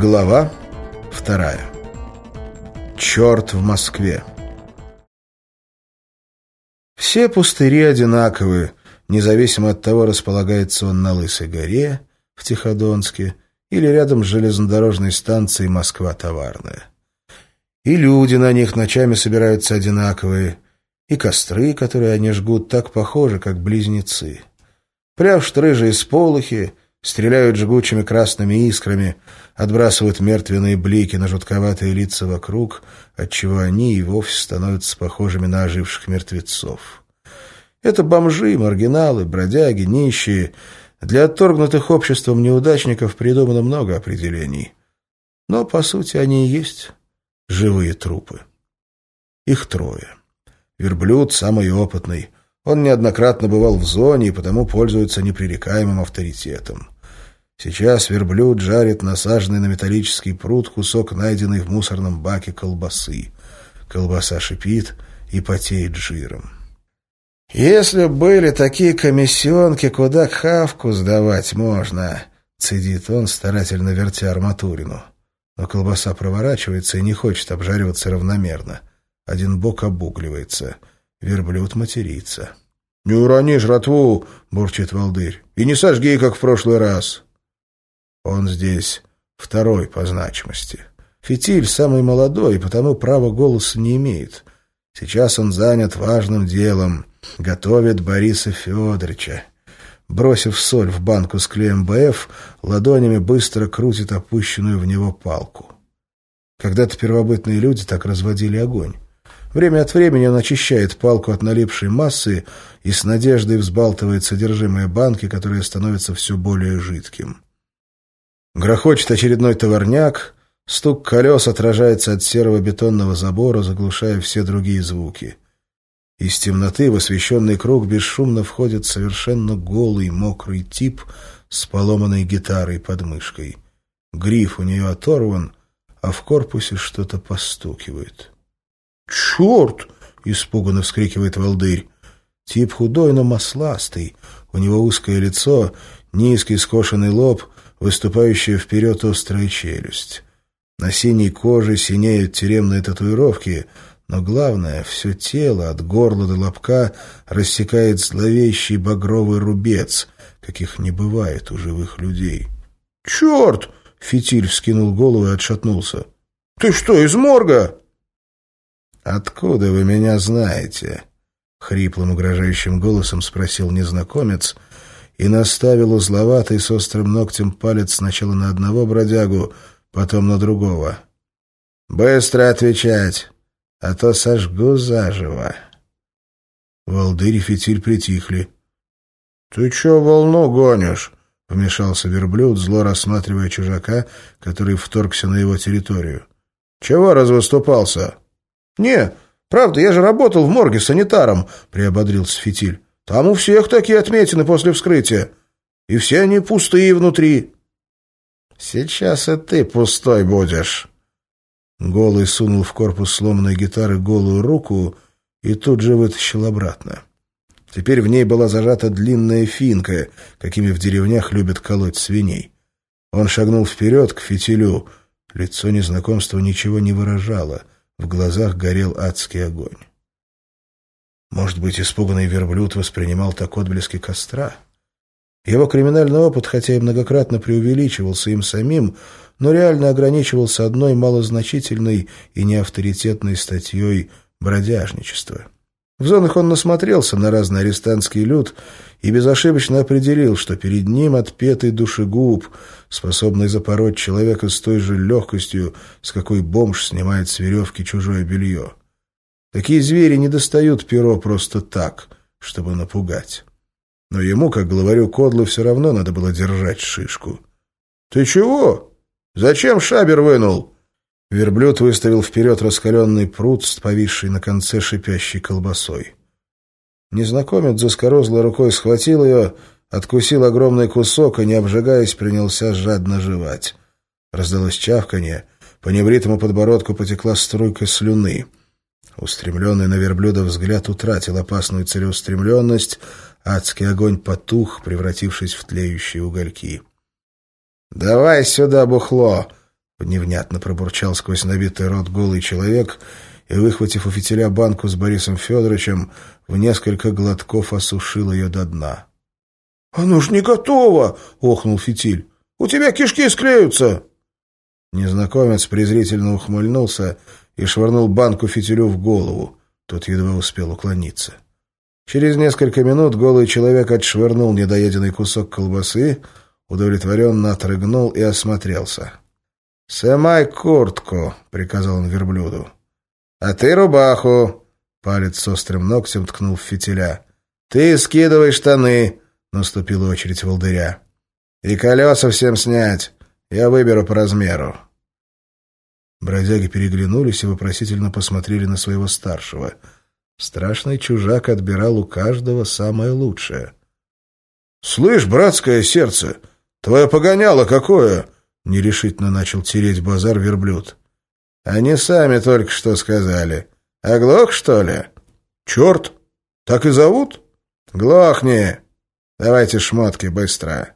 Глава вторая. Черт в Москве. Все пустыри одинаковые, независимо от того, располагается он на Лысой горе, в Тиходонске, или рядом с железнодорожной станцией Москва-Товарная. И люди на них ночами собираются одинаковые, и костры, которые они жгут, так похожи, как близнецы. Пряжут рыжие сполохи, стреляют жгучими красными искрами, отбрасывают мертвенные блики на жутковатые лица вокруг, отчего они и вовсе становятся похожими на оживших мертвецов. Это бомжи, маргиналы, бродяги, нищие. Для отторгнутых обществом неудачников придумано много определений. Но, по сути, они и есть живые трупы. Их трое. Верблюд самый опытный. Он неоднократно бывал в зоне и потому пользуется непререкаемым авторитетом. Сейчас верблюд жарит насаженный на металлический пруд кусок, найденный в мусорном баке колбасы. Колбаса шипит и потеет жиром. «Если были такие комиссионки, куда хавку сдавать можно?» — цедит он, старательно вертя арматурину. Но колбаса проворачивается и не хочет обжариваться равномерно. Один бок обугливается. Верблюд матерится. «Не урони жратву!» — бурчит волдырь. «И не сожги, как в прошлый раз!» Он здесь второй по значимости. Фитиль самый молодой, потому права голоса не имеет. Сейчас он занят важным делом. Готовит Бориса Федоровича. Бросив соль в банку с клеем БФ, ладонями быстро крутит опущенную в него палку. Когда-то первобытные люди так разводили огонь. Время от времени он очищает палку от налипшей массы и с надеждой взбалтывает содержимое банки, которое становится все более жидким. Грохочет очередной товарняк, стук колес отражается от серого бетонного забора, заглушая все другие звуки. Из темноты в освещенный круг бесшумно входит совершенно голый, мокрый тип с поломанной гитарой под мышкой. Гриф у нее оторван, а в корпусе что-то постукивает. «Черт!» — испуганно вскрикивает волдырь. Тип худой, но масластый. У него узкое лицо, низкий скошенный лоб, выступающая вперед острая челюсть. На синей коже синеют тюремные татуировки — но главное, все тело от горла до лобка рассекает зловещий багровый рубец, каких не бывает у живых людей. «Черт!» — Фитиль вскинул голову и отшатнулся. «Ты что, из морга?» «Откуда вы меня знаете?» — хриплым угрожающим голосом спросил незнакомец и наставил узловатый с острым ногтем палец сначала на одного бродягу, потом на другого. «Быстро отвечать!» а то сожгу заживо. Волдырь и фитиль притихли. — Ты че волну гонишь? — вмешался верблюд, зло рассматривая чужака, который вторгся на его территорию. — Чего развыступался? — Не, правда, я же работал в морге санитаром, — приободрился фитиль. — Там у всех такие отметины после вскрытия. И все они пустые внутри. — Сейчас и ты пустой будешь. Голый сунул в корпус сломанной гитары голую руку и тут же вытащил обратно. Теперь в ней была зажата длинная финка, какими в деревнях любят колоть свиней. Он шагнул вперед к фитилю. Лицо незнакомства ничего не выражало. В глазах горел адский огонь. Может быть, испуганный верблюд воспринимал так отблески костра? Его криминальный опыт, хотя и многократно преувеличивался им самим, но реально ограничивался одной малозначительной и неавторитетной статьей бродяжничества. В зонах он насмотрелся на разный арестантский люд и безошибочно определил, что перед ним отпетый душегуб, способный запороть человека с той же легкостью, с какой бомж снимает с веревки чужое белье. Такие звери не достают перо просто так, чтобы напугать. Но ему, как главарю Кодлы, все равно надо было держать шишку. «Ты чего?» «Зачем шабер вынул?» Верблюд выставил вперед раскаленный пруд с повисшей на конце шипящей колбасой. Незнакомец заскорозлой рукой схватил ее, откусил огромный кусок и, не обжигаясь, принялся жадно жевать. Раздалось чавканье, по небритому подбородку потекла струйка слюны. Устремленный на верблюда взгляд утратил опасную целеустремленность, адский огонь потух, превратившись в тлеющие угольки. «Давай сюда бухло!» — невнятно пробурчал сквозь набитый рот голый человек и, выхватив у фитиля банку с Борисом Федоровичем, в несколько глотков осушил ее до дна. — Оно ж не готово! — охнул фитиль. — У тебя кишки склеются! Незнакомец презрительно ухмыльнулся и швырнул банку фитилю в голову. Тот едва успел уклониться. Через несколько минут голый человек отшвырнул недоеденный кусок колбасы, удовлетворенно отрыгнул и осмотрелся. «Сымай куртку», — приказал он верблюду. «А ты рубаху», — палец с острым ногтем ткнул в фитиля. «Ты скидывай штаны», — наступила очередь волдыря. «И колеса всем снять. Я выберу по размеру». Бродяги переглянулись и вопросительно посмотрели на своего старшего. Страшный чужак отбирал у каждого самое лучшее. «Слышь, братское сердце, твое погоняло какое!» Нерешительно начал тереть базар верблюд. Они сами только что сказали. Оглох, что ли? Черт! Так и зовут? Глохни! Давайте шмотки быстро.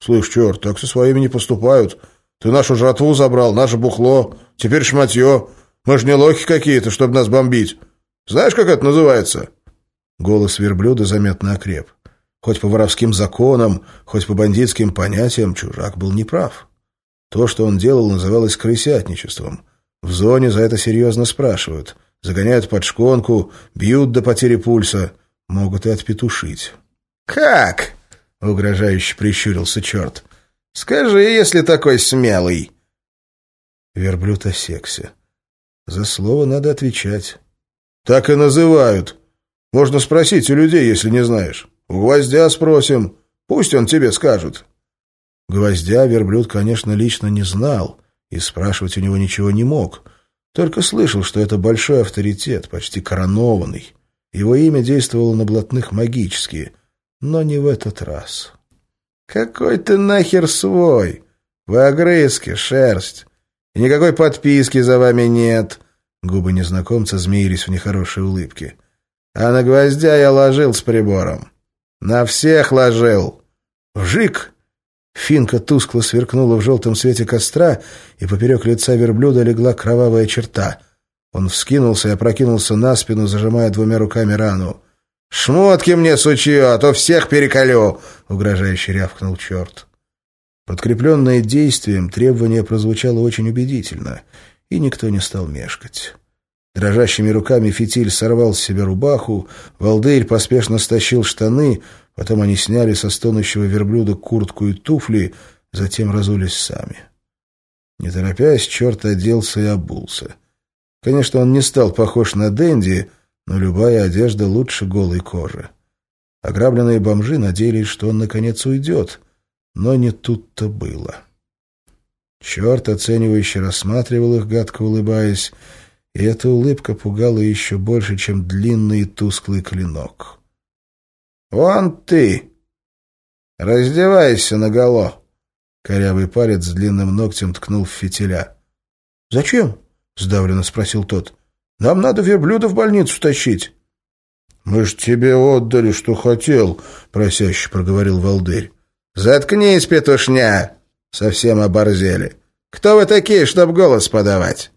Слышь, черт, так со своими не поступают. Ты нашу жратву забрал, наше бухло, теперь шматье. Мы же не лохи какие-то, чтобы нас бомбить. Знаешь, как это называется?» Голос верблюда заметно окреп. Хоть по воровским законам, хоть по бандитским понятиям чужак был неправ. То, что он делал, называлось крысятничеством. В зоне за это серьезно спрашивают. Загоняют под шконку, бьют до потери пульса. Могут и отпетушить. «Как?» — угрожающе прищурился черт. «Скажи, если такой смелый». Верблюд осекся. За слово надо отвечать. «Так и называют. Можно спросить у людей, если не знаешь. У гвоздя спросим. Пусть он тебе скажет». Гвоздя верблюд, конечно, лично не знал и спрашивать у него ничего не мог. Только слышал, что это большой авторитет, почти коронованный. Его имя действовало на блатных магически, но не в этот раз. «Какой ты нахер свой? Вы огрызки, шерсть. И никакой подписки за вами нет». Губы незнакомца змеились в нехорошей улыбке. «А на гвоздя я ложил с прибором. На всех ложил. Вжик!» Финка тускло сверкнула в желтом свете костра, и поперек лица верблюда легла кровавая черта. Он вскинулся и опрокинулся на спину, зажимая двумя руками рану. «Шмотки мне, сучье, а то всех переколю!» — угрожающе рявкнул черт. Подкрепленное действием, требование прозвучало очень убедительно, и никто не стал мешкать. Дрожащими руками фитиль сорвал с себя рубаху, Валдырь поспешно стащил штаны, потом они сняли со стонущего верблюда куртку и туфли, затем разулись сами. Не торопясь, черт оделся и обулся. Конечно, он не стал похож на Дэнди, но любая одежда лучше голой кожи. Ограбленные бомжи надеялись, что он наконец уйдет, но не тут-то было. Черт оценивающе рассматривал их, гадко улыбаясь, и эта улыбка пугала еще больше, чем длинный и тусклый клинок. «Вон ты! Раздевайся наголо!» Корявый палец с длинным ногтем ткнул в фитиля. «Зачем?» — сдавленно спросил тот. «Нам надо верблюда в больницу тащить». «Мы ж тебе отдали, что хотел», — просяще проговорил Валдырь. «Заткнись, петушня!» Совсем оборзели. «Кто вы такие, чтоб голос подавать?»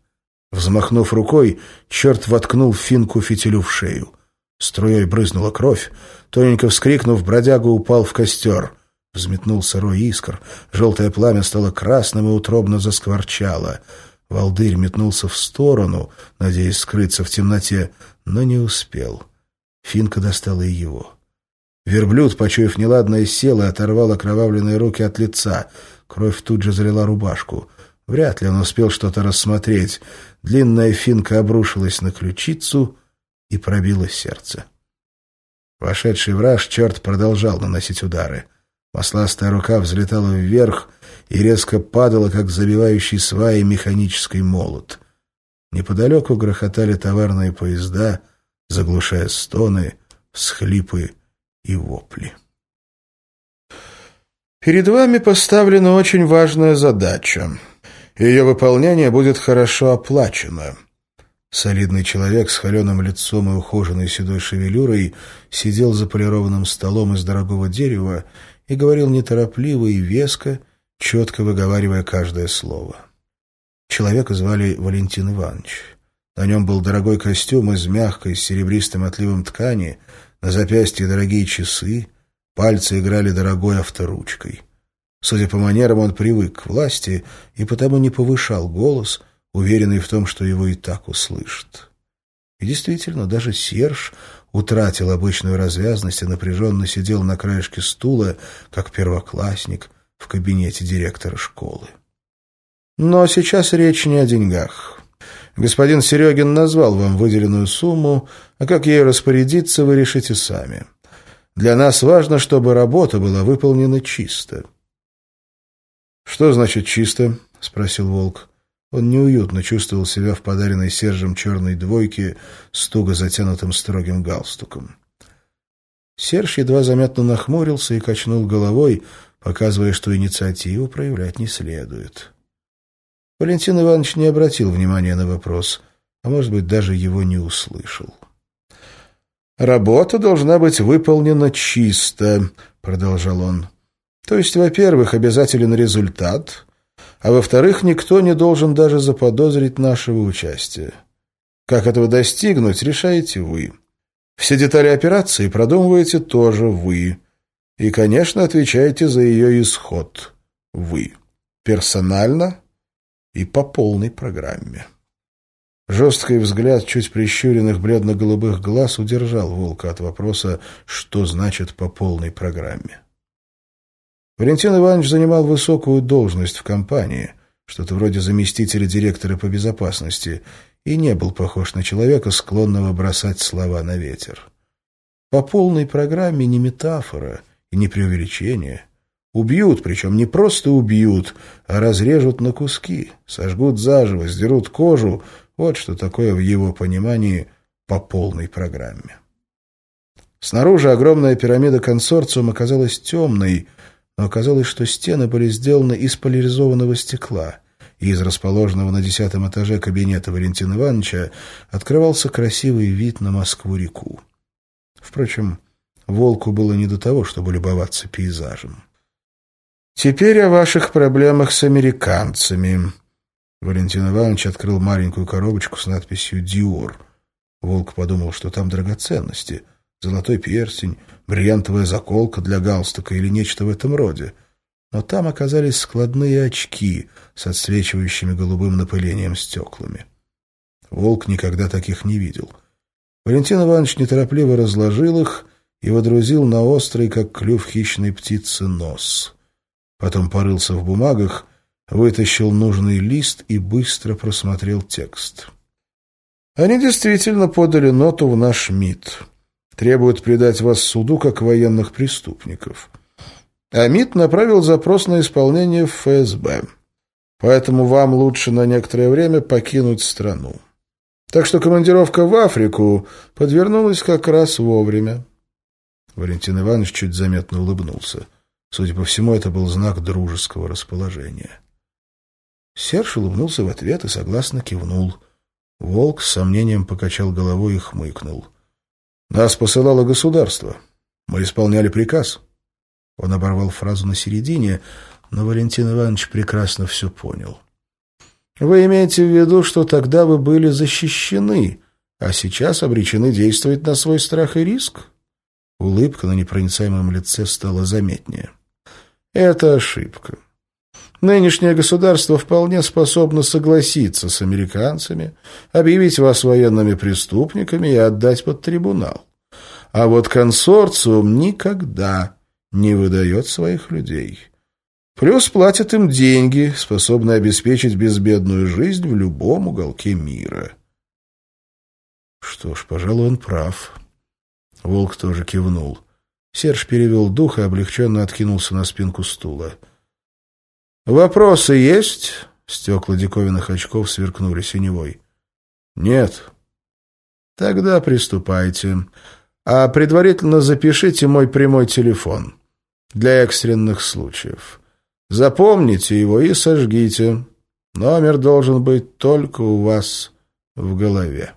Взмахнув рукой, черт воткнул финку фитилю в шею. Струей брызнула кровь. Тоненько вскрикнув, бродяга упал в костер. Взметнулся рой искр. Желтое пламя стало красным и утробно заскворчало. Волдырь метнулся в сторону, надеясь скрыться в темноте, но не успел. Финка достала и его. Верблюд, почуяв неладное, сел и оторвал окровавленные руки от лица. Кровь тут же залила рубашку. Вряд ли он успел что-то рассмотреть. Длинная финка обрушилась на ключицу и пробила сердце. Вошедший враж черт продолжал наносить удары. Масластая рука взлетала вверх и резко падала, как забивающий сваи механический молот. Неподалеку грохотали товарные поезда, заглушая стоны, всхлипы и вопли. Перед вами поставлена очень важная задача. Ее выполнение будет хорошо оплачено. Солидный человек с холеным лицом и ухоженной седой шевелюрой сидел за полированным столом из дорогого дерева и говорил неторопливо и веско, четко выговаривая каждое слово. Человека звали Валентин Иванович. На нем был дорогой костюм из мягкой с серебристым отливом ткани, на запястье дорогие часы, пальцы играли дорогой авторучкой. Судя по манерам, он привык к власти и потому не повышал голос, уверенный в том, что его и так услышат. И действительно, даже Серж утратил обычную развязность и напряженно сидел на краешке стула, как первоклассник в кабинете директора школы. Но сейчас речь не о деньгах. Господин Серегин назвал вам выделенную сумму, а как ей распорядиться, вы решите сами. Для нас важно, чтобы работа была выполнена чисто. «Что значит чисто?» — спросил Волк. Он неуютно чувствовал себя в подаренной Сержем черной двойке с туго затянутым строгим галстуком. Серж едва заметно нахмурился и качнул головой, показывая, что инициативу проявлять не следует. Валентин Иванович не обратил внимания на вопрос, а, может быть, даже его не услышал. «Работа должна быть выполнена чисто», — продолжал он. «То есть, во-первых, обязателен результат, а во-вторых, никто не должен даже заподозрить нашего участия. Как этого достигнуть, решаете вы. Все детали операции продумываете тоже вы. И, конечно, отвечаете за ее исход вы. Персонально и по полной программе. Жесткий взгляд чуть прищуренных бледно-голубых глаз удержал Волка от вопроса, что значит «по полной программе». Валентин Иванович занимал высокую должность в компании, что-то вроде заместителя директора по безопасности, и не был похож на человека, склонного бросать слова на ветер. По полной программе не метафора и не преувеличение. Убьют, причем не просто убьют, а разрежут на куски, сожгут заживо, сдерут кожу. Вот что такое в его понимании по полной программе. Снаружи огромная пирамида консорциума оказалась темной, но оказалось, что стены были сделаны из поляризованного стекла, и из расположенного на десятом этаже кабинета Валентина Ивановича открывался красивый вид на Москву-реку. Впрочем, Волку было не до того, чтобы любоваться пейзажем. «Теперь о ваших проблемах с американцами». Валентин Иванович открыл маленькую коробочку с надписью «Диор». Волк подумал, что там драгоценности — золотой перстень, бриллиантовая заколка для галстука или нечто в этом роде. Но там оказались складные очки с отсвечивающими голубым напылением стеклами. Волк никогда таких не видел. Валентин Иванович неторопливо разложил их и водрузил на острый, как клюв хищной птицы, нос. Потом порылся в бумагах, вытащил нужный лист и быстро просмотрел текст. Они действительно подали ноту в наш МИД требуют предать вас суду как военных преступников. А МИД направил запрос на исполнение в ФСБ. Поэтому вам лучше на некоторое время покинуть страну. Так что командировка в Африку подвернулась как раз вовремя. Валентин Иванович чуть заметно улыбнулся. Судя по всему, это был знак дружеского расположения. Серж улыбнулся в ответ и согласно кивнул. Волк с сомнением покачал головой и хмыкнул. — нас посылало государство. Мы исполняли приказ. Он оборвал фразу на середине, но Валентин Иванович прекрасно все понял. Вы имеете в виду, что тогда вы были защищены, а сейчас обречены действовать на свой страх и риск? Улыбка на непроницаемом лице стала заметнее. Это ошибка. Нынешнее государство вполне способно согласиться с американцами, объявить вас военными преступниками и отдать под трибунал. А вот консорциум никогда не выдает своих людей. Плюс платят им деньги, способные обеспечить безбедную жизнь в любом уголке мира. Что ж, пожалуй, он прав. Волк тоже кивнул. Серж перевел дух и облегченно откинулся на спинку стула. — «Вопросы есть?» Стекла диковинных очков сверкнули синевой. «Нет». «Тогда приступайте. А предварительно запишите мой прямой телефон для экстренных случаев. Запомните его и сожгите. Номер должен быть только у вас в голове».